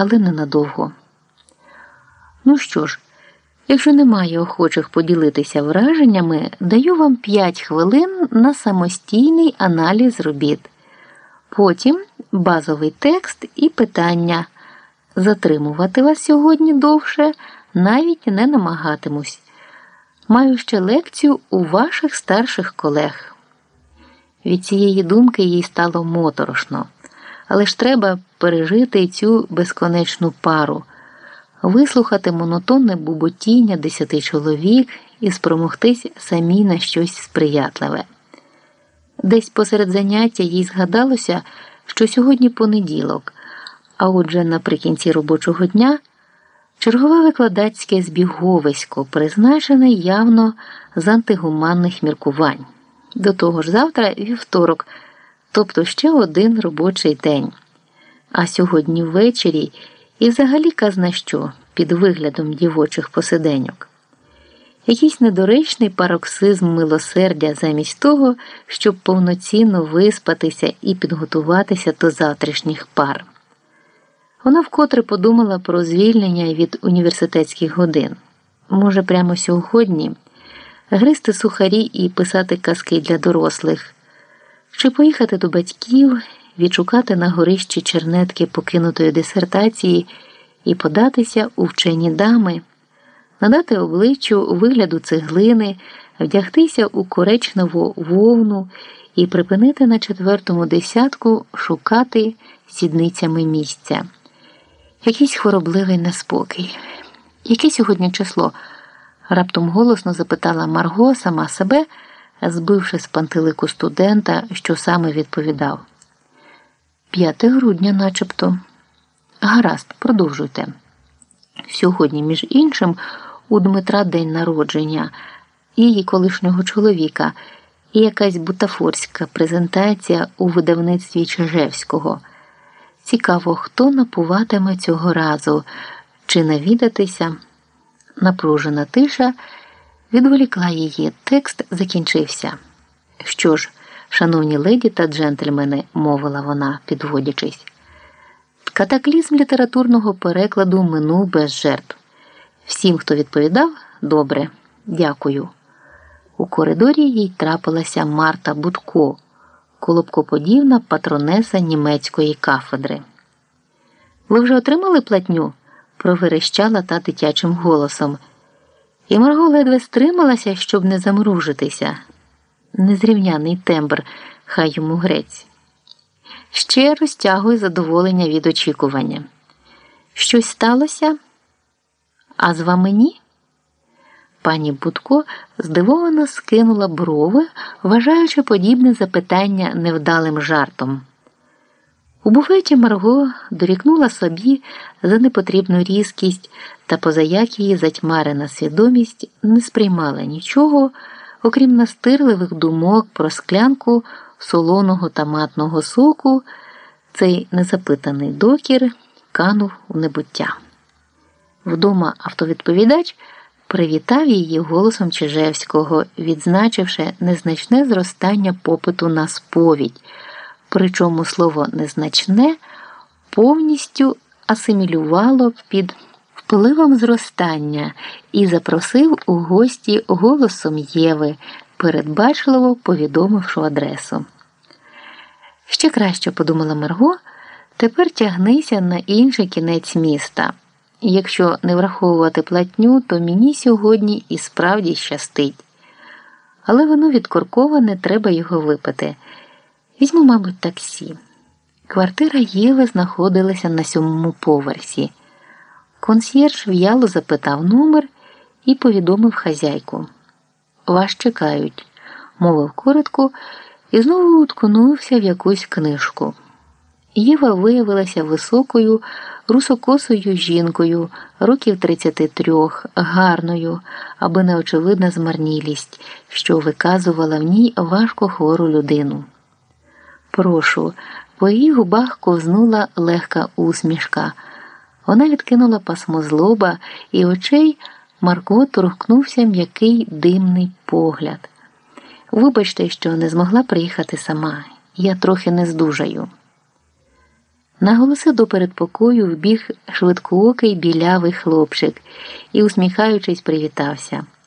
але ненадовго. Ну що ж, якщо немає охочих поділитися враженнями, даю вам 5 хвилин на самостійний аналіз робіт. Потім базовий текст і питання. Затримувати вас сьогодні довше навіть не намагатимусь. Маю ще лекцію у ваших старших колег. Від цієї думки їй стало моторошно, але ж треба пережити цю безконечну пару, вислухати монотонне буботіння десяти чоловік і спромогтись самі на щось сприятливе. Десь посеред заняття їй згадалося, що сьогодні понеділок, а отже, наприкінці робочого дня чергове викладацьке збіговисько, призначене явно з антигуманних міркувань. До того ж, завтра вівторок, тобто ще один робочий день. А сьогодні ввечері і взагалі казна що під виглядом дівочих посиденьок. Якийсь недоречний пароксизм милосердя замість того, щоб повноцінно виспатися і підготуватися до завтрашніх пар. Вона вкотре подумала про звільнення від університетських годин. Може, прямо сьогодні гристи сухарі і писати казки для дорослих, чи поїхати до батьків, відшукати на горищі чернетки покинутої дисертації і податися у вчені дами, надати обличчю вигляду цеглини, вдягтися у коречневу вовну і припинити на четвертому десятку шукати сідницями місця. Якийсь хворобливий неспокій. Яке сьогодні число? раптом голосно запитала Марго сама себе, збивши з пантелику студента, що саме відповідав. 5 грудня, начебто. Гаразд, продовжуйте. Сьогодні, між іншим, у Дмитра день народження, її колишнього чоловіка, і якась бутафорська презентація у видавництві Чижевського. Цікаво, хто напуватиме цього разу, чи навідатися. Напружена тиша відволікла її. Текст закінчився. Що ж, шановні леді та джентльмени, мовила вона, підводячись. Катаклізм літературного перекладу минув без жертв. Всім, хто відповідав, добре, дякую. У коридорі їй трапилася Марта Будко колобкоподібна патронеса німецької кафедри. Ви вже отримали платню? проверещала та дитячим голосом. І Марго ледве стрималася, щоб не замружитися. Незрівняний тембр, хай йому грець. Ще розтягує задоволення від очікування. Щось сталося? А з вами ні? Пані Будко здивовано скинула брови, вважаючи подібне запитання невдалим жартом. У буфеті Марго дорікнула собі за непотрібну різкість та позаяк її затьмарена свідомість не сприймала нічого, окрім настирливих думок про склянку солоного томатного соку, цей незапитаний докір канув у небуття. Вдома автовідповідач привітав її голосом Чижевського, відзначивши незначне зростання попиту на сповідь, причому слово незначне повністю асимілювало під впливом зростання і запросив у гості голосом Єви, передбачливо повідомивши адресу. Ще краще подумала Марго, тепер тягнися на інший кінець міста. Якщо не враховувати платню, то мені сьогодні і справді щастить. Але воно відкорковане, треба його випити. Візьму, мабуть, таксі. Квартира Єви знаходилася на сьомому поверсі. Консьєрж в'яло запитав номер і повідомив хазяйку. Вас чекають, мовив коротко і знову уткнувся в якусь книжку. Єва виявилася високою, русокосою жінкою, років 33, гарною, аби неочевидна змарнілість, що виказувала в ній важко хвору людину. Прошу, по її губах ковзнула легка усмішка. Вона відкинула пасмо злоба, і очей Марко торкнувся м'який димний погляд. Вибачте, що не змогла приїхати сама. Я трохи не здужаю. Наголоси до передпокою вбіг швидкоокий білявий хлопчик і, усміхаючись, привітався.